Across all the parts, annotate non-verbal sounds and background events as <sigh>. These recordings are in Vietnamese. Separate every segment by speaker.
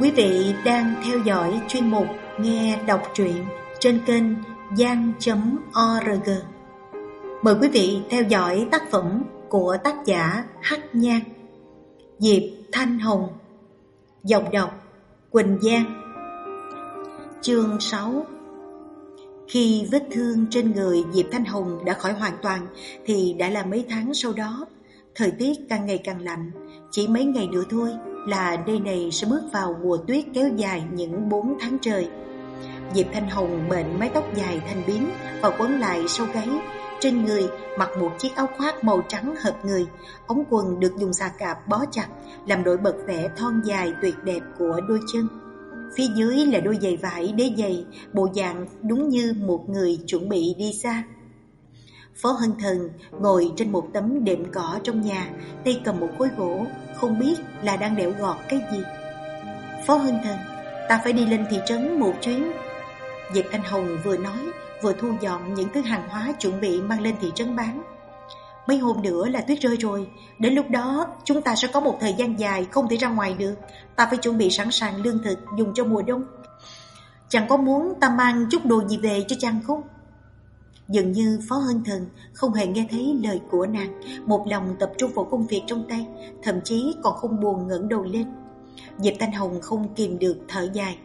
Speaker 1: Quý vị đang theo dõi chuyên mục Nghe đọc truyện trên kênh gian.org. Mời quý vị theo dõi tác phẩm của tác giả Hắc Nhan, Diệp Thanh Hồng, giọng đọc Quỳnh Giang. Chương 6 Khi vết thương trên người Diệp Thanh Hồng đã khỏi hoàn toàn thì đã là mấy tháng sau đó. Thời tiết càng ngày càng lạnh, chỉ mấy ngày nữa thôi là nơi này sẽ bước vào mùa tuyết kéo dài những 4 tháng trời. Diệp Thanh Hồng mệnh mái tóc dài thành biến và quấn lại sau gáy. Trên người mặc một chiếc áo khoác màu trắng hợp người, ống quần được dùng xà cạp bó chặt, làm nổi bật vẻ thon dài tuyệt đẹp của đôi chân. Phía dưới là đôi giày vải đế giày, bộ dạng đúng như một người chuẩn bị đi xa. Phó Hân Thần ngồi trên một tấm đệm cỏ trong nhà, tay cầm một khối gỗ, không biết là đang đẽo gọt cái gì. Phó Hân Thần, ta phải đi lên thị trấn một chuyến. Diệp Anh Hồng vừa nói, vừa thu dọn những thứ hàng hóa chuẩn bị mang lên thị trấn bán. Mấy hôm nữa là tuyết rơi rồi, đến lúc đó chúng ta sẽ có một thời gian dài không thể ra ngoài được. Ta phải chuẩn bị sẵn sàng lương thực dùng cho mùa đông. Chẳng có muốn ta mang chút đồ gì về cho chàng không? Dường như Phó Hân Thần không hề nghe thấy lời của nàng, một lòng tập trung vào công việc trong tay, thậm chí còn không buồn ngẩng đầu lên. Diệp Thanh Hồng không kìm được thở dài.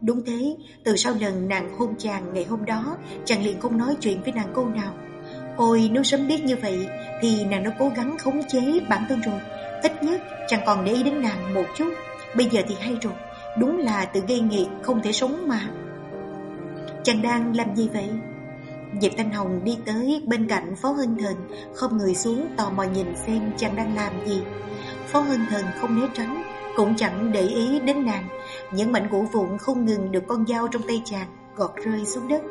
Speaker 1: Đúng thế, từ sau lần nàng hôn chàng ngày hôm đó, chàng liền không nói chuyện với nàng câu nào. Ôi, nếu sớm biết như vậy, thì nàng đã cố gắng khống chế bản thân rồi. Ít nhất, chàng còn để ý đến nàng một chút. Bây giờ thì hay rồi, đúng là tự gây nghiệt, không thể sống mà. Chàng đang làm gì vậy? Diệp Thanh Hồng đi tới bên cạnh Phó Hân Thần, không người xuống tò mò nhìn xem chàng đang làm gì. Phó Hân Thần không né tránh, cũng chẳng để ý đến nàng. Những mảnh gỗ vụn không ngừng được con dao trong tay chàng gọt rơi xuống đất.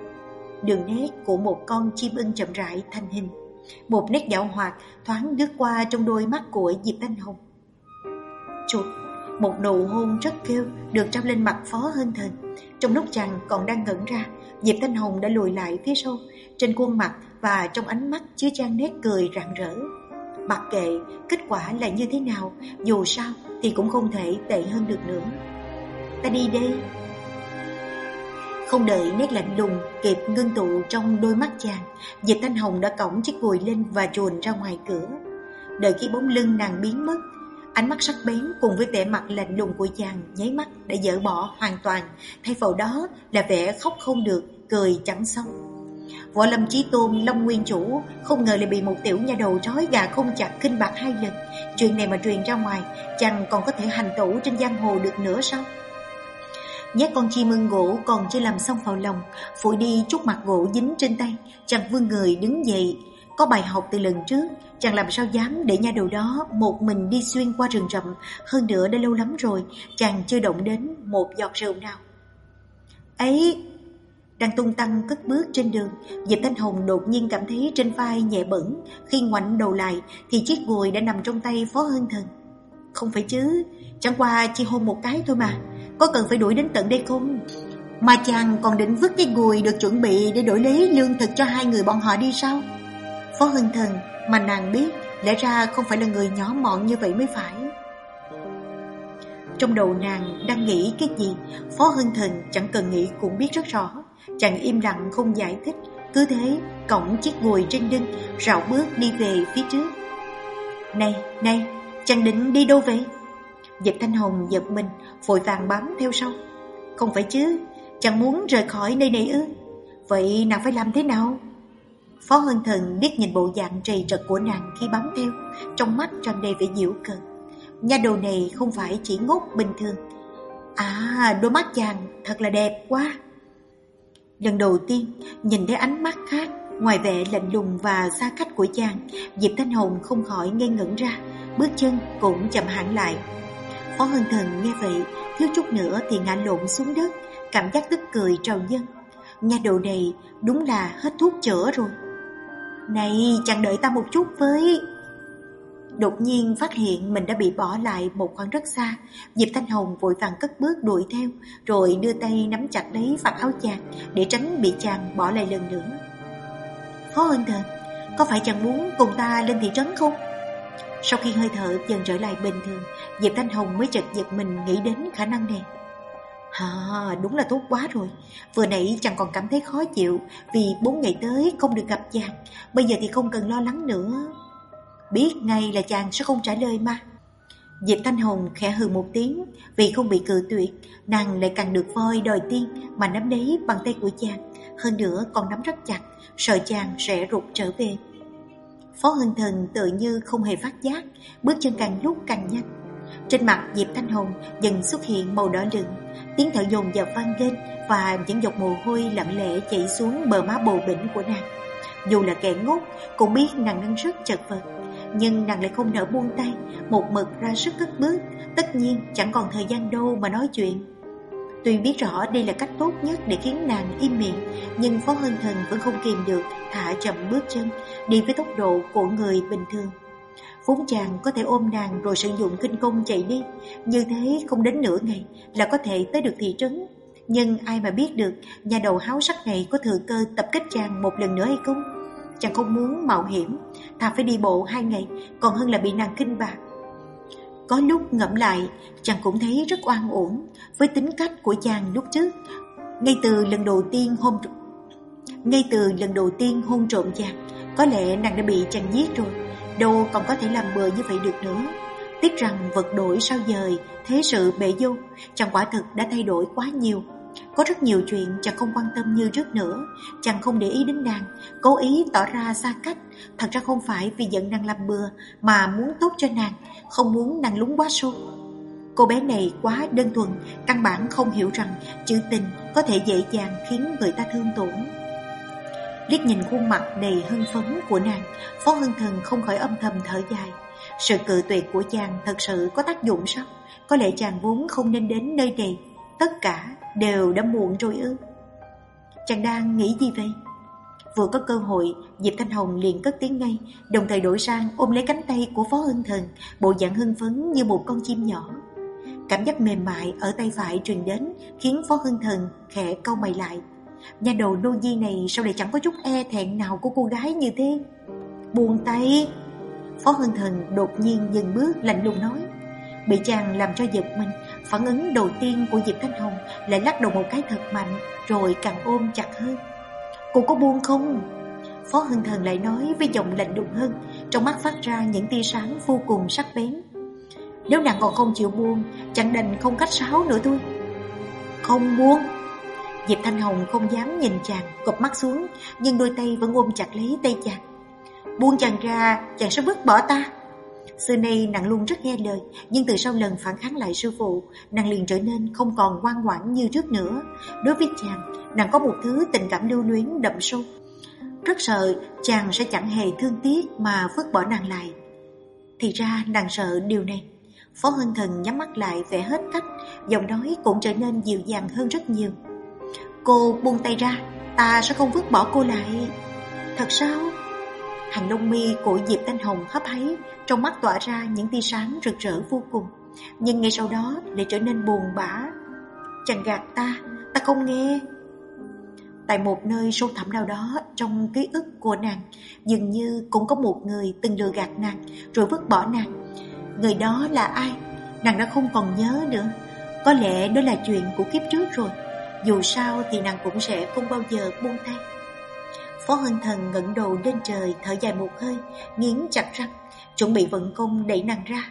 Speaker 1: Đường nét của một con chim ưng chậm rãi thành hình. Một nét dạo hoạt thoáng lướt qua trong đôi mắt của Diệp Thanh Hồng. Chụp, một nụ hôn rất kêu được trao lên mặt Phó hơn Thần. Trong lúc chàng còn đang ngẩn ra, Diệp Thanh Hồng đã lùi lại phía sau, trên khuôn mặt và trong ánh mắt chứa chan nét cười rạng rỡ. Mặc kệ kết quả là như thế nào, dù sao thì cũng không thể tệ hơn được nữa. Ta đi đây. Không đợi nét lạnh lùng kịp ngưng tụ trong đôi mắt chàng, Diệp Thanh Hồng đã cõng chiếc gùi lên và chuồn ra ngoài cửa. Đợi khi bóng lưng nàng biến mất, Ánh mắt sắc bén cùng với vẻ mặt lạnh lùng của chàng nháy mắt đã dỡ bỏ hoàn toàn, thay vào đó là vẻ khóc không được, cười chẳng xong. Võ Lâm Chí Tôn Long Nguyên Chủ không ngờ lại bị một tiểu nha đầu trói gà không chặt kinh bạc hai lần. Chuyện này mà truyền ra ngoài, chàng còn có thể hành tẩu trên giang hồ được nữa sao? Nhét con chim ưng gỗ còn chưa làm xong vào lòng, phủi đi chút mặt gỗ dính trên tay, chàng vươn người đứng dậy, có bài học từ lần trước, chàng làm sao dám để nha đầu đó một mình đi xuyên qua rừng rậm, hơn nữa đã lâu lắm rồi, chàng chưa động đến một giọt rượu nào. Ấy, đang tung tăng cất bước trên đường, Diệp Thanh Hồng đột nhiên cảm thấy trên vai nhẹ bẩn, khi ngoảnh đầu lại thì chiếc gùi đã nằm trong tay Phó Hân Thần. Không phải chứ, chẳng qua chỉ hôn một cái thôi mà, có cần phải đuổi đến tận đây không? Mà chàng còn định vứt cái gùi được chuẩn bị để đổi lấy lương thực cho hai người bọn họ đi sao? Phó hưng Thần mà nàng biết lẽ ra không phải là người nhỏ mọn như vậy mới phải. Trong đầu nàng đang nghĩ cái gì, Phó hưng Thần chẳng cần nghĩ cũng biết rất rõ. Chàng im lặng không giải thích, cứ thế cổng chiếc gùi trên lưng, rảo bước đi về phía trước. Này, này, chàng định đi đâu vậy? Diệp Thanh Hồng giật mình, vội vàng bám theo sau. Không phải chứ, chàng muốn rời khỏi nơi này ư? Vậy nàng phải làm thế nào? Phó Hân Thần biết nhìn bộ dạng trầy trật của nàng khi bám theo, trong mắt tràn đầy vẻ diễu cợt. Nha đầu này không phải chỉ ngốc bình thường. À, đôi mắt chàng thật là đẹp quá. Lần đầu tiên, nhìn thấy ánh mắt khác, ngoài vẻ lạnh lùng và xa cách của chàng, Diệp Thanh Hồng không khỏi ngây ngẩn ra, bước chân cũng chậm hẳn lại. Phó Hân Thần nghe vậy, thiếu chút nữa thì ngã lộn xuống đất, cảm giác tức cười trào dân. Nha đầu này đúng là hết thuốc chữa rồi. Này, chẳng đợi ta một chút với... Đột nhiên phát hiện mình đã bị bỏ lại một khoảng rất xa. Diệp Thanh Hồng vội vàng cất bước đuổi theo Rồi đưa tay nắm chặt lấy vạt áo chàng Để tránh bị chàng bỏ lại lần nữa. Phó Ân Thần Có phải chàng muốn cùng ta lên thị trấn không? Sau khi hơi thở dần trở lại bình thường Diệp Thanh Hồng mới chợt giật mình nghĩ đến khả năng này. À, đúng là tốt quá rồi. Vừa nãy chàng còn cảm thấy khó chịu vì bốn ngày tới không được gặp chàng. Bây giờ thì không cần lo lắng nữa. Biết ngay là chàng sẽ không trả lời mà. Diệp Thanh Hồng khẽ hừ một tiếng vì không bị cự tuyệt, nàng lại càng được voi đòi tiên mà nắm lấy bằng tay của chàng. Hơn nữa còn nắm rất chặt, sợ chàng sẽ rụt trở về. Phó hưng Thần tự như không hề phát giác, bước chân càng lúc càng nhanh. Trên mặt Diệp Thanh Hồng dần xuất hiện màu đỏ lựng, tiếng thở dồn dập vang lên và những giọt mồ hôi lặng lẽ chảy xuống bờ má bầu bỉnh của nàng. Dù là kẻ ngốc, cũng biết nàng đang rất chật vật, nhưng nàng lại không nỡ buông tay, một mực ra sức cất bước, tất nhiên chẳng còn thời gian đâu mà nói chuyện. Tuy biết rõ đây là cách tốt nhất để khiến nàng im miệng, nhưng Phó Hân Thần vẫn không kìm được, thả chậm bước chân, đi với tốc độ của người bình thường. Vốn chàng có thể ôm nàng rồi sử dụng kinh công chạy đi, như thế không đến nửa ngày là có thể tới được thị trấn. Nhưng ai mà biết được nhà đầu háo sắc này có thừa cơ tập kích chàng một lần nữa hay không? Chàng không muốn mạo hiểm, thà phải đi bộ hai ngày, còn hơn là bị nàng kinh bạc. Có lúc ngẫm lại, chàng cũng thấy rất oan uổng với tính cách của chàng lúc trước. Ngay từ lần đầu tiên hôn ngay từ lần đầu tiên hôn trộm chàng, có lẽ nàng đã bị chàng giết rồi, đâu còn có thể làm bừa như vậy được nữa. Tiếc rằng vật đổi sao dời, thế sự bể vô, chàng quả thực đã thay đổi quá nhiều. Có rất nhiều chuyện chàng không quan tâm như trước nữa, chàng không để ý đến nàng, cố ý tỏ ra xa cách. Thật ra không phải vì giận nàng làm bừa, mà muốn tốt cho nàng, không muốn nàng lúng quá sâu. Cô bé này quá đơn thuần, căn bản không hiểu rằng chữ tình có thể dễ dàng khiến người ta thương tổn. Liếc nhìn khuôn mặt đầy hưng phấn của nàng, Phó Hưng Thần không khỏi âm thầm thở dài. Sự cự tuyệt của chàng thật sự có tác dụng sao? Có lẽ chàng vốn không nên đến nơi này. Tất cả đều đã muộn rồi ư. Chàng đang nghĩ gì vậy? Vừa có cơ hội, Diệp Thanh Hồng liền cất tiếng ngay, đồng thời đổi sang ôm lấy cánh tay của Phó Hưng Thần, bộ dạng hưng phấn như một con chim nhỏ. Cảm giác mềm mại ở tay phải truyền đến khiến Phó Hưng Thần khẽ câu mày lại. Nhà đầu nô di này sao lại chẳng có chút e thẹn nào của cô gái như thế? Buông tay! Phó Hưng Thần đột nhiên dừng bước lạnh lùng nói. Bị chàng làm cho giật mình, phản ứng đầu tiên của Diệp Thanh Hồng lại lắc đầu một cái thật mạnh, rồi càng ôm chặt hơn. Cô có buông không? Phó Hưng Thần lại nói với giọng lạnh lùng hơn, trong mắt phát ra những tia sáng vô cùng sắc bén. Nếu nàng còn không chịu buông, chẳng đành không cách sáo nữa thôi. Không buông. Diệp Thanh Hồng không dám nhìn chàng, cụp mắt xuống, nhưng đôi tay vẫn ôm chặt lấy tay chàng. Buông chàng ra, chàng sẽ vứt bỏ ta. Xưa nay nàng luôn rất nghe lời, nhưng từ sau lần phản kháng lại sư phụ, nàng liền trở nên không còn ngoan ngoãn như trước nữa. Đối với chàng, nàng có một thứ tình cảm lưu luyến đậm sâu. Rất sợ chàng sẽ chẳng hề thương tiếc mà vứt bỏ nàng lại. Thì ra nàng sợ điều này. Phó Hân Thần nhắm mắt lại vẻ hết cách, giọng nói cũng trở nên dịu dàng hơn rất nhiều. Cô buông tay ra, ta sẽ không vứt bỏ cô lại. Thật sao? Hàng lông mi của Diệp Thanh Hồng hấp háy, trong mắt tỏa ra những tia sáng rực rỡ vô cùng. Nhưng ngay sau đó lại trở nên buồn bã. Chàng gạt ta, ta không nghe. Tại một nơi sâu thẳm nào đó trong ký ức của nàng, dường như cũng có một người từng lừa gạt nàng rồi vứt bỏ nàng. Người đó là ai? Nàng đã không còn nhớ nữa. Có lẽ đó là chuyện của kiếp trước rồi. Dù sao thì nàng cũng sẽ không bao giờ buông tay. Phó Hân Thần ngẩng đầu lên trời thở dài một hơi, nghiến chặt răng, chuẩn bị vận công đẩy nàng ra.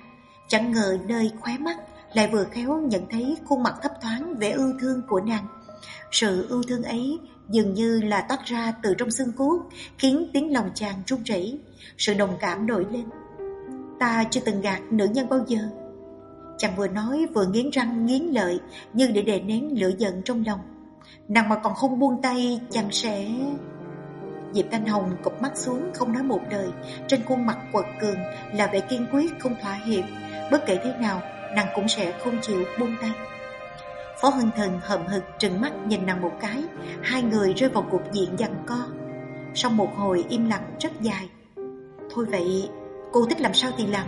Speaker 1: Chẳng ngờ nơi khóe mắt lại vừa khéo nhận thấy khuôn mặt thấp thoáng vẻ ưu thương của nàng. Sự ưu thương ấy dường như là toát ra từ trong xương cốt, khiến tiếng lòng chàng run rẩy, sự đồng cảm nổi lên. Ta chưa từng gạt nữ nhân bao giờ. Chàng vừa nói vừa nghiến răng nghiến lợi như để đè nén lửa giận trong lòng. Nàng mà còn không buông tay, chàng sẽ... Diệp Thanh Hồng cụp mắt xuống, không nói một lời. Trên khuôn mặt quật cường là vẻ kiên quyết, không thỏa hiệp. Bất kể thế nào, nàng cũng sẽ không chịu buông tay. Phó Hân Thần hậm hực trừng mắt nhìn nàng một cái. Hai người rơi vào cuộc diện giằng co. Sau một hồi im lặng rất dài. Thôi vậy, cô thích làm sao thì làm.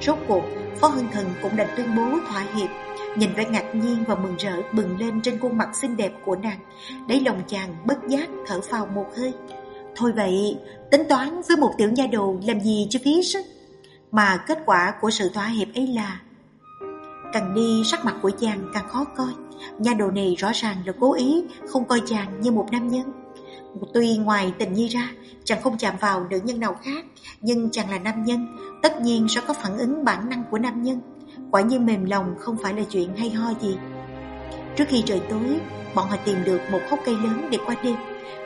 Speaker 1: Rốt cuộc Phó hưng Thần cũng đành tuyên bố thỏa hiệp Nhìn vẻ ngạc nhiên và mừng rỡ bừng lên trên khuôn mặt xinh đẹp của nàng. Đẩy lòng chàng bất giác thở phào một hơi. Thôi vậy, tính toán với một tiểu nha đầu làm gì cho phí sức? Mà kết quả của sự thỏa hiệp ấy là Càng đi sắc mặt của chàng càng khó coi. Nha đồ này rõ ràng là cố ý Không coi chàng như một nam nhân. Tuy ngoài tình nhi ra Chàng không chạm vào nữ nhân nào khác Nhưng chàng là nam nhân Tất nhiên sẽ có phản ứng bản năng của nam nhân. Quả nhiên mềm lòng không phải là chuyện hay ho gì. Trước khi trời tối Bọn họ tìm được một hốc cây lớn để qua đêm.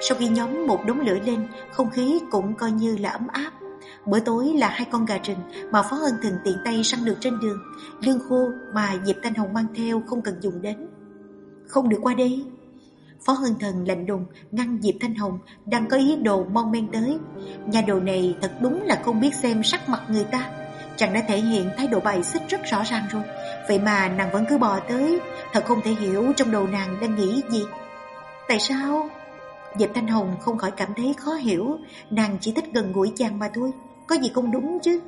Speaker 1: Sau khi nhóm một đống lửa lên Không khí cũng coi như là ấm áp. Bữa tối là hai con gà rừng mà Phó Hân Thường tiện tay săn được trên đường, lương khô mà Diệp Thanh Hồng mang theo không cần dùng đến. Không được qua đây. Phó hưng Thần lạnh đùng ngăn Diệp Thanh Hồng đang có ý đồ mon men tới. Nhà đồ này thật đúng là không biết xem sắc mặt người ta. Chàng đã thể hiện thái độ bài xích rất rõ ràng rồi. Vậy mà nàng vẫn cứ bò tới, thật không thể hiểu trong đầu nàng đang nghĩ gì. Tại sao? Diệp Thanh Hồng không khỏi cảm thấy khó hiểu, nàng chỉ thích gần gũi chàng mà thôi, có gì không đúng chứ.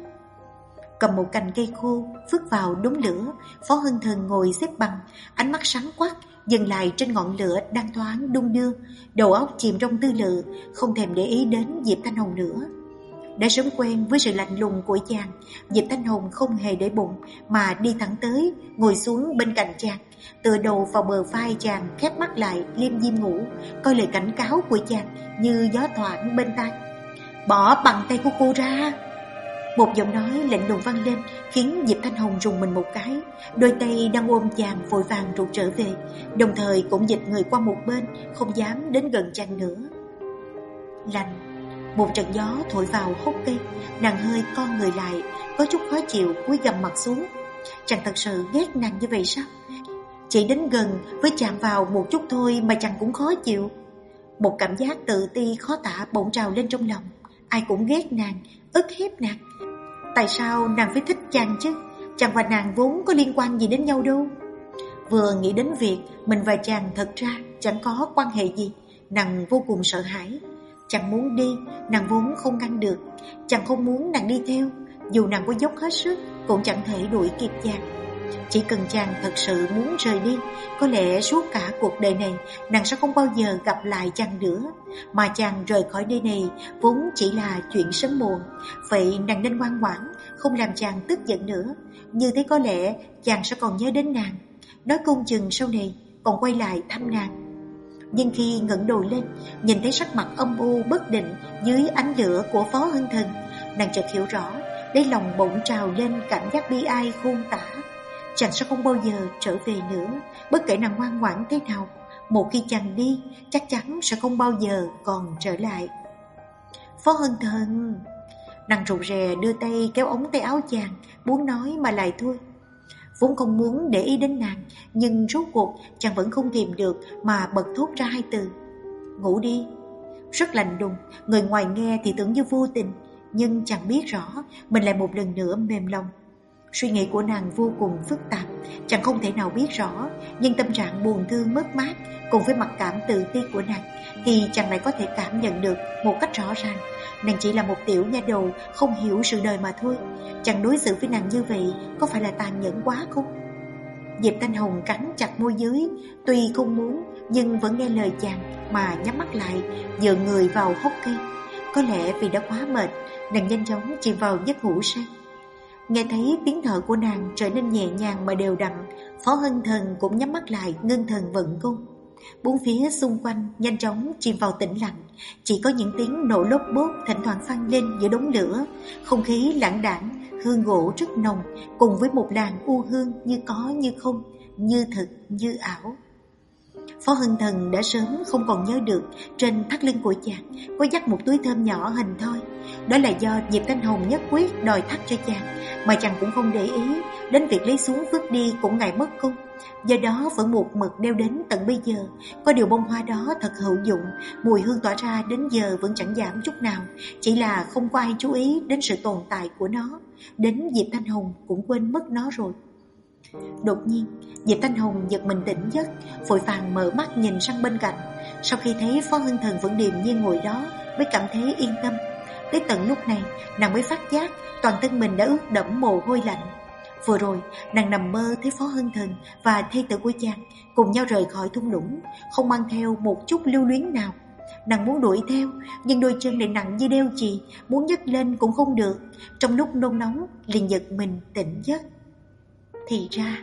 Speaker 1: Cầm một cành cây khô, vứt vào đống lửa, Phó hưng Thần ngồi xếp bằng, ánh mắt sáng quắc, dừng lại trên ngọn lửa đang thoáng đung đưa, đầu óc chìm trong tư lự, không thèm để ý đến Diệp Thanh Hồng nữa. Đã sớm quen với sự lạnh lùng của chàng, Diệp Thanh Hồng không hề để bụng mà đi thẳng tới, ngồi xuống bên cạnh chàng, tựa đầu vào bờ vai chàng khép mắt lại liêm diêm ngủ, coi lời cảnh cáo của chàng như gió thoảng bên tai. Bỏ bằng tay của cô ra! Một giọng nói lạnh lùng vang lên khiến Diệp Thanh Hồng rùng mình một cái. Đôi tay đang ôm chàng vội vàng rụt trở về, đồng thời cũng dịch người qua một bên, không dám đến gần chàng nữa. Lạnh, một trận gió thổi vào hốc cây, nàng hơi con người lại, có chút khó chịu cúi gầm mặt xuống. Chàng thật sự ghét nàng như vậy sao? Chỉ đến gần với chạm vào một chút thôi mà chàng cũng khó chịu. Một cảm giác tự ti khó tả bỗng trào lên trong lòng. Ai cũng ghét nàng, ức hiếp nàng. Tại sao nàng phải thích chàng chứ? Chàng và nàng vốn có liên quan gì đến nhau đâu. Vừa nghĩ đến việc mình và chàng thật ra chẳng có quan hệ gì, nàng vô cùng sợ hãi. Chàng muốn đi, nàng vốn không ngăn được. Chàng không muốn nàng đi theo, dù nàng có dốc hết sức cũng chẳng thể đuổi kịp chàng. Chỉ cần chàng thật sự muốn rời đi, có lẽ suốt cả cuộc đời này nàng sẽ không bao giờ gặp lại chàng nữa. Mà chàng rời khỏi nơi này vốn chỉ là chuyện sớm muộn. Vậy nàng nên ngoan ngoãn, không làm chàng tức giận nữa. Như thế có lẽ chàng sẽ còn nhớ đến nàng. Nói công chừng sau này còn quay lại thăm nàng. Nhưng khi ngẩng đầu lên, nhìn thấy sắc mặt âm u bất định dưới ánh lửa của phó hân thần, nàng chợt hiểu rõ, đây lòng bỗng trào lên cảm giác bi ai khôn tả. Chàng sẽ không bao giờ trở về nữa. Bất kể nàng ngoan ngoãn thế nào, Một khi chàng đi, Chắc chắn sẽ không bao giờ còn trở lại. Phó Hân Thần, Nàng rụt rè đưa tay kéo ống tay áo chàng, Muốn nói mà lại thôi. Vốn không muốn để ý đến nàng, Nhưng rốt cuộc chàng vẫn không kìm được Mà bật thốt ra hai từ. Ngủ đi. Rất lạnh đùng Người ngoài nghe thì tưởng như vô tình, Nhưng chàng biết rõ Mình lại một lần nữa mềm lòng. Suy nghĩ của nàng vô cùng phức tạp, chẳng không thể nào biết rõ, nhưng tâm trạng buồn thương mất mát cùng với mặc cảm tự ti của nàng thì chẳng lại có thể cảm nhận được một cách rõ ràng. Nàng chỉ là một tiểu nha đầu không hiểu sự đời mà thôi. Chẳng đối xử với nàng như vậy có phải là tàn nhẫn quá không? Diệp Thanh Hồng cắn chặt môi dưới, tuy không muốn nhưng vẫn nghe lời chàng mà nhắm mắt lại, dựa người vào hốc cây. Có lẽ vì đã quá mệt, nàng nhanh chóng chìm vào giấc ngủ say. Nghe thấy tiếng thở của nàng trở nên nhẹ nhàng mà đều đặn, Phó Hân Thần cũng nhắm mắt lại ngưng thần vận cung. Bốn phía xung quanh nhanh chóng chìm vào tĩnh lặng, chỉ có những tiếng nổ lốp bốt thỉnh thoảng vang lên giữa đống lửa, không khí lãng đãng, hương gỗ rất nồng, cùng với một làn u hương như có như không, như thực như ảo. Phó hưng Thần đã sớm không còn nhớ được trên thắt lưng của chàng có dắt một túi thơm nhỏ hình thoi. Đó là do Diệp Thanh Hồng nhất quyết đòi thắt cho chàng, mà chàng cũng không để ý đến việc lấy xuống vứt đi cũng ngại mất công. Do đó vẫn một mực đeo đến tận bây giờ. Có điều bông hoa đó thật hữu dụng, mùi hương tỏa ra đến giờ vẫn chẳng giảm chút nào. Chỉ là không có ai chú ý đến sự tồn tại của nó. Đến Diệp Thanh Hồng cũng quên mất nó rồi. Đột nhiên, Diệp Thanh hùng giật mình tỉnh giấc, vội vàng mở mắt nhìn sang bên cạnh. Sau khi thấy Phó Hưng Thần vẫn điềm nhiên ngồi đó, mới cảm thấy yên tâm. Tới tận lúc này, nàng mới phát giác toàn thân mình đã ướt đẫm mồ hôi lạnh. Vừa rồi, nàng nằm mơ thấy Phó Hưng Thần và thê tử của chàng cùng nhau rời khỏi thung lũng, không mang theo một chút lưu luyến nào. Nàng muốn đuổi theo, nhưng đôi chân lại nặng như đeo chì, muốn nhấc lên cũng không được. Trong lúc nôn nóng, liền giật mình tỉnh giấc. Thì ra,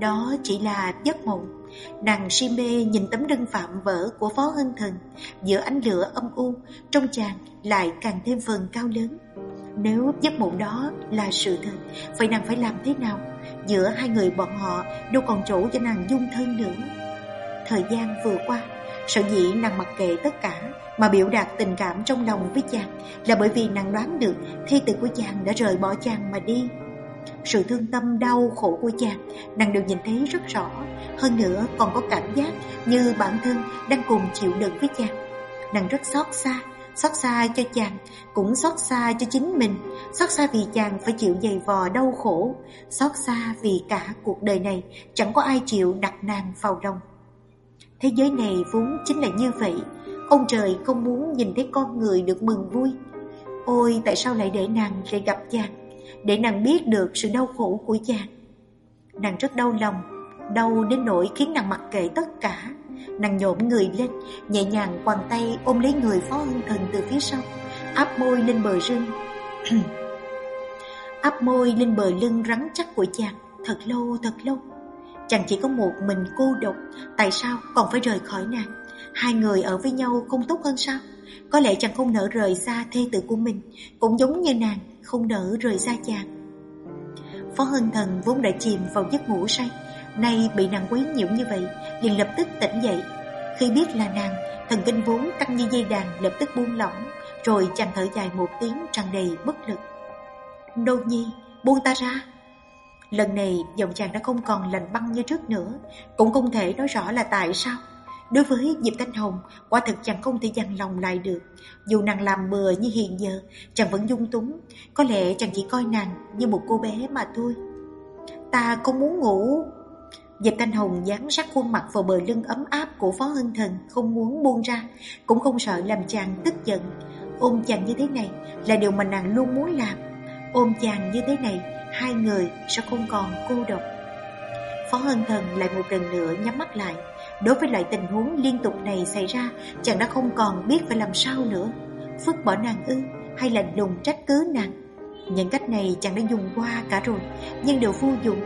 Speaker 1: Đó chỉ là giấc mộng Nàng si mê nhìn tấm lưng phạm vỡ của Phó Hân Thần Giữa ánh lửa âm u Trong chàng lại càng thêm phần cao lớn. Nếu giấc mộng đó là sự thật Vậy nàng phải làm thế nào? Giữa hai người bọn họ Đâu còn chỗ cho nàng dung thân nữa. Thời gian vừa qua Sợ dĩ nàng mặc kệ tất cả Mà biểu đạt tình cảm trong lòng với chàng Là bởi vì nàng đoán được Thi tử của chàng đã rời bỏ chàng mà đi sự thương tâm, đau khổ của chàng, Nàng đều nhìn thấy rất rõ. Hơn nữa, còn có cảm giác Như bản thân đang cùng chịu đựng với chàng. Nàng rất xót xa Xót xa cho chàng, Cũng xót xa cho chính mình. Xót xa vì chàng phải chịu dày vò đau khổ. Xót xa vì cả cuộc đời này Chẳng có ai chịu đặt nàng vào lòng. Thế giới này vốn chính là như vậy. Ông trời không muốn nhìn thấy con người được mừng vui. Ôi, tại sao lại để nàng lại gặp chàng? Để nàng biết được sự đau khổ của chàng. Nàng rất đau lòng, đau đến nỗi khiến nàng mặc kệ tất cả. Nàng nhổm người lên, nhẹ nhàng quàng tay ôm lấy người phó hưng thần từ phía sau, áp môi lên bờ rưng. <clears throat> áp môi lên bờ lưng rắn chắc của chàng, thật lâu thật lâu. Chàng chỉ có một mình cô độc, tại sao còn phải rời khỏi nàng? Hai người ở với nhau không tốt hơn sao? Có lẽ chàng không nỡ rời xa thê tử của mình, cũng giống như nàng không nỡ rời xa chàng. Phó Hân Thần vốn đã chìm vào giấc ngủ say, nay bị nàng quấy nhiễu như vậy, liền lập tức tỉnh dậy. Khi biết là nàng, thần kinh vốn căng như dây đàn lập tức buông lỏng, rồi chàng thở dài một tiếng tràn đầy bất lực. Đô Nhi, buông ta ra. Lần này giọng chàng đã không còn lạnh băng như trước nữa, cũng không thể nói rõ là tại sao. Đối với Diệp Thanh Hồng, quả thực chẳng không thể dằn lòng lại được. Dù nàng làm bừa như hiện giờ, chàng vẫn dung túng. Có lẽ chàng chỉ coi nàng như một cô bé mà thôi. Ta không muốn ngủ. Diệp Thanh Hồng dán sát khuôn mặt vào bờ lưng ấm áp của Phó Hân Thần, không muốn buông ra, cũng không sợ làm chàng tức giận. Ôm chàng như thế này là điều mà nàng luôn muốn làm. Ôm chàng như thế này, hai người sẽ không còn cô độc. Phó Hân Thần lại một lần nữa nhắm mắt lại, Đối với loại tình huống liên tục này xảy ra, chàng đã không còn biết phải làm sao nữa. phước bỏ nàng ư, hay là lùng trách cứ nàng. Những cách này chàng đã dùng qua cả rồi, nhưng đều vô dụng.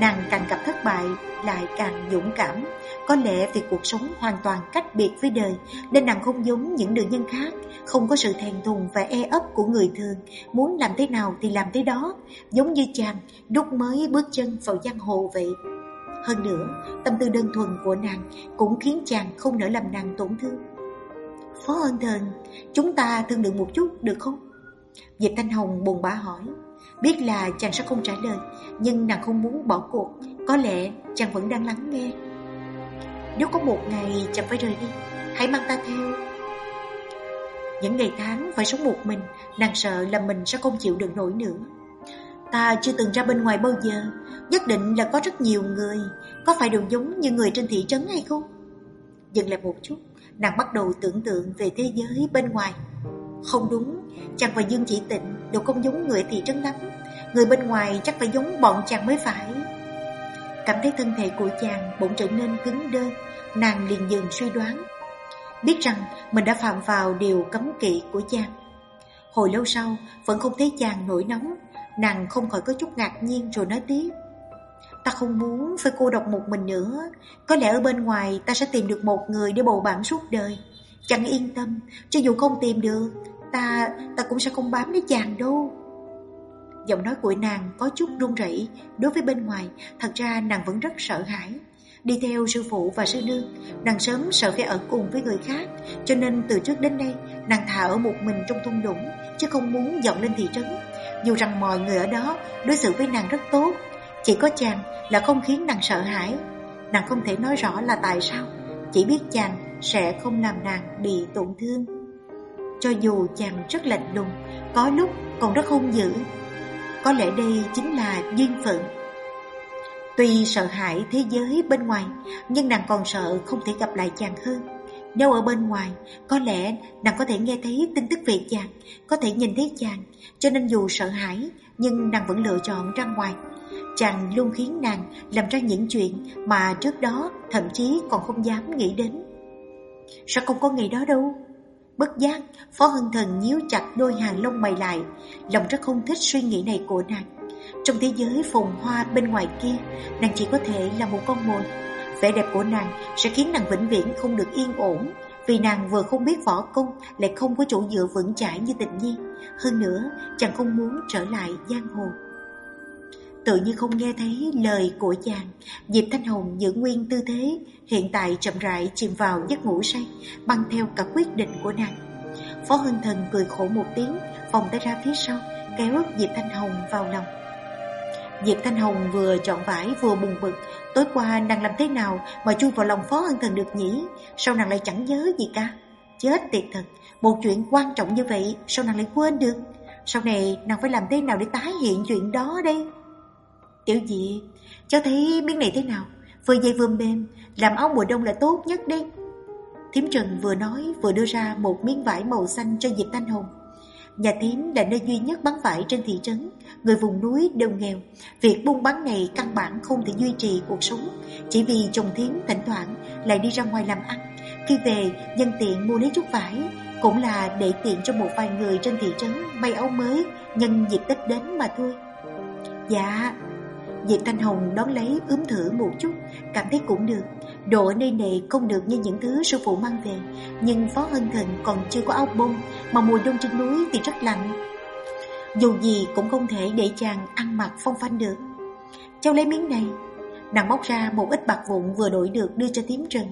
Speaker 1: Nàng càng gặp thất bại, lại càng dũng cảm. Có lẽ vì cuộc sống hoàn toàn cách biệt với đời, nên nàng không giống những nữ nhân khác, không có sự thèm thùng và e ấp của người thường, muốn làm thế nào thì làm thế đó, giống như chàng lúc mới bước chân vào giang hồ vậy. Hơn nữa, tâm tư đơn thuần của nàng cũng khiến chàng không nỡ làm nàng tổn thương. Phó ân thần, chúng ta thương lượng một chút được không? Diệp Thanh Hồng buồn bã hỏi. Biết là chàng sẽ không trả lời, nhưng nàng không muốn bỏ cuộc. Có lẽ chàng vẫn đang lắng nghe. Nếu có một ngày chàng phải rời đi, hãy mang ta theo. Những ngày tháng phải sống một mình, nàng sợ là mình sẽ không chịu được nổi nữa. Ta chưa từng ra bên ngoài bao giờ Nhất định là có rất nhiều người. Có phải đều giống như người trên thị trấn hay không? Dừng lại một chút, Nàng bắt đầu tưởng tượng về thế giới bên ngoài. Không đúng, Chàng và Dương Chỉ Tịnh đều không giống người thị trấn lắm. Người bên ngoài chắc phải giống bọn chàng mới phải. Cảm thấy thân thể của chàng bỗng trở nên cứng đơ, Nàng liền dừng suy đoán. Biết rằng mình đã phạm vào điều cấm kỵ của chàng. Hồi lâu sau, Vẫn không thấy chàng nổi nóng. Nàng không khỏi có chút ngạc nhiên rồi nói tiếp. Ta không muốn phải cô độc một mình nữa. Có lẽ ở bên ngoài ta sẽ tìm được một người để bầu bạn suốt đời. Chẳng yên tâm, Cho dù không tìm được, Ta ta cũng sẽ không bám lấy chàng đâu. Giọng nói của nàng có chút run rẩy. Đối với bên ngoài, Thật ra nàng vẫn rất sợ hãi. Đi theo sư phụ và sư nương, Nàng sớm sợ phải ở cùng với người khác. Cho nên từ trước đến nay, Nàng thả ở một mình trong thung lũng, Chứ không muốn dọn lên thị trấn. Dù rằng mọi người ở đó đối xử với nàng rất tốt chỉ có chàng là không khiến nàng sợ hãi. Nàng không thể nói rõ là tại sao. Chỉ biết chàng sẽ không làm nàng bị tổn thương. Cho dù chàng rất lạnh lùng Có lúc còn rất hung dữ. Có lẽ đây chính là duyên phận. Tuy sợ hãi thế giới bên ngoài Nhưng nàng còn sợ không thể gặp lại chàng hơn. Nếu ở bên ngoài, có lẽ nàng có thể nghe thấy tin tức về chàng, có thể nhìn thấy chàng, cho nên dù sợ hãi, nhưng nàng vẫn lựa chọn ra ngoài. Chàng luôn khiến nàng làm ra những chuyện mà trước đó thậm chí còn không dám nghĩ đến. Sao không có ngày đó đâu? Bất giác, Phó Hân Thần nhíu chặt đôi hàng lông mày lại, lòng rất không thích suy nghĩ này của nàng. Trong thế giới phồn hoa bên ngoài kia, nàng chỉ có thể là một con mồi. Vẻ đẹp của nàng sẽ khiến nàng vĩnh viễn không được yên ổn, vì nàng vừa không biết võ công lại không có chỗ dựa vững chãi như tình nhi. Hơn nữa, chàng không muốn trở lại giang hồ. Tự như không nghe thấy lời của chàng, Diệp Thanh Hồng giữ nguyên tư thế, hiện tại chậm rãi chìm vào giấc ngủ say, băng theo cả quyết định của nàng. Phó hưng Thần cười khổ một tiếng, vòng tay ra phía sau, kéo Diệp Thanh Hồng vào lòng. Diệp Thanh Hồng vừa chọn vải vừa buồn bực Tối qua nàng làm thế nào mà chui vào lòng Phó Hân Thần được nhỉ? Sao nàng lại chẳng nhớ gì cả? Chết tiệt thật Một chuyện quan trọng như vậy sao nàng lại quên được? Sau này nàng phải làm thế nào để tái hiện chuyện đó đây? Tiểu dị Cháu thấy miếng này thế nào? Vừa dây vừa mềm, Làm áo mùa đông là tốt nhất đi Thiếm Trần vừa nói, vừa đưa ra một miếng vải màu xanh cho Diệp Thanh Hồng. Nhà Thiếm là nơi duy nhất bán vải trên thị trấn. Người vùng núi đều nghèo. Việc buôn bán này căn bản không thể duy trì cuộc sống. Chỉ vì chồng Thiếm thỉnh thoảng lại đi ra ngoài làm ăn. Khi về, nhân tiện mua lấy chút vải, Cũng là để tiện cho một vài người trên thị trấn may áo mới, Nhân dịp Tết đến mà thôi. Dạ. Diệp Thanh Hồng đón lấy, ướm thử một chút, Cảm thấy cũng được. Đồ ở nơi này không được như những thứ sư phụ mang về, Nhưng Phó Hân Thần còn chưa có áo bông Mà mùa đông trên núi thì rất lạnh. Dù gì cũng không thể để chàng ăn mặc phong phanh được. Cháu lấy miếng này, Nàng móc ra một ít bạc vụn vừa đổi được đưa cho Tiếm Trần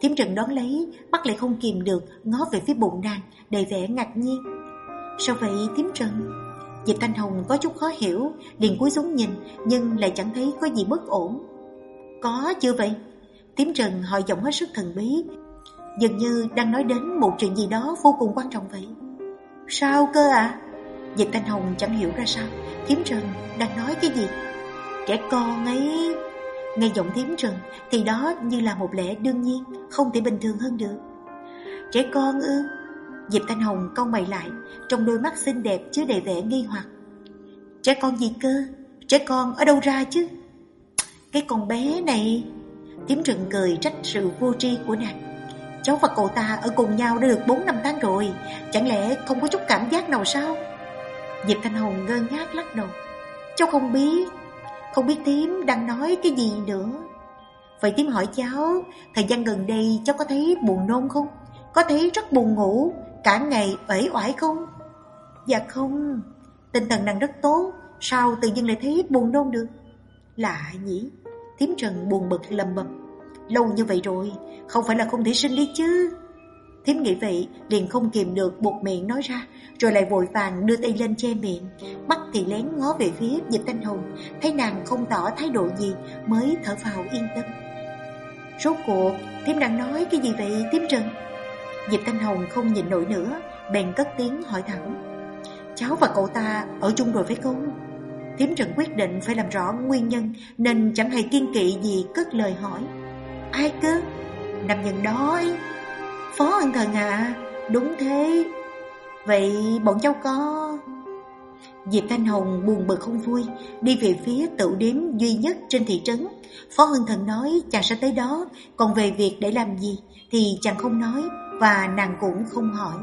Speaker 1: Tiếm Trần đón lấy, Mắt lại không kìm được, Ngó về phía bụng nàng, Đầy vẻ ngạc nhiên. Sao vậy Tiếm Trần Dịch Thanh Hồng có chút khó hiểu, liền cúi xuống nhìn, Nhưng lại chẳng thấy có gì bất ổn. Có chưa vậy? Tiếm Trần hỏi giọng hết sức thần bí. Dường như đang nói đến một chuyện gì đó vô cùng quan trọng vậy. Sao cơ ạ? À? Diệp Thanh Hồng chẳng hiểu ra sao. Tiếm Trần đang nói cái gì? Trẻ con ấy. Nghe giọng Tiếm Trần Thì đó như là một lẽ đương nhiên, Không thể bình thường hơn được. Trẻ con ư? Diệp Thanh Hồng câu mày lại, Trong đôi mắt xinh đẹp chứa đầy vẻ nghi hoặc. Trẻ con gì cơ? Trẻ con ở đâu ra chứ? Cái con bé này Tiếm Trừng cười trách sự vô tri của nàng. Cháu và cậu ta ở cùng nhau đã được 4 năm tháng rồi, Chẳng lẽ không có chút cảm giác nào sao? Diệp Thanh Hồng ngơ ngác lắc đầu. Cháu không biết Không biết Tiếm đang nói cái gì nữa. Vậy Tiếm hỏi cháu, Thời gian gần đây cháu có thấy buồn nôn không? Có thấy rất buồn ngủ. Cả ngày uể oải không? Dạ không. Tinh thần nàng rất tốt. Sao tự nhiên lại thấy buồn nôn được? Lạ nhỉ. Thiếm Trần buồn bực lầm bầm. Lâu như vậy rồi, Không phải là không thể sinh đi chứ. Thiếm nghĩ vậy, liền không kìm được buộc miệng nói ra, Rồi lại vội vàng đưa tay lên che miệng. Mắt thì lén ngó về phía Diệp Thanh Hồng, Thấy nàng không tỏ thái độ gì, Mới thở vào yên tâm. Rốt cuộc Thiếm đang nói cái gì vậy Thiếm Trần? Diệp Thanh Hồng không nhịn nổi nữa, Bèn cất tiếng hỏi thẳng. Cháu và cậu ta ở chung rồi phải không? Thiếm Trần quyết định phải làm rõ nguyên nhân Nên chẳng hề kiên kỵ gì cất lời hỏi. Ai cơ? Nam nhân đó ấy. Phó ân thần à? Đúng thế. Vậy bọn cháu có? Diệp Thanh Hồng buồn bực không vui, Đi về phía tự điếm duy nhất trên thị trấn. Phó Hưng Thần nói chàng sẽ tới đó, Còn về việc để làm gì Thì chàng không nói. Và nàng cũng không hỏi.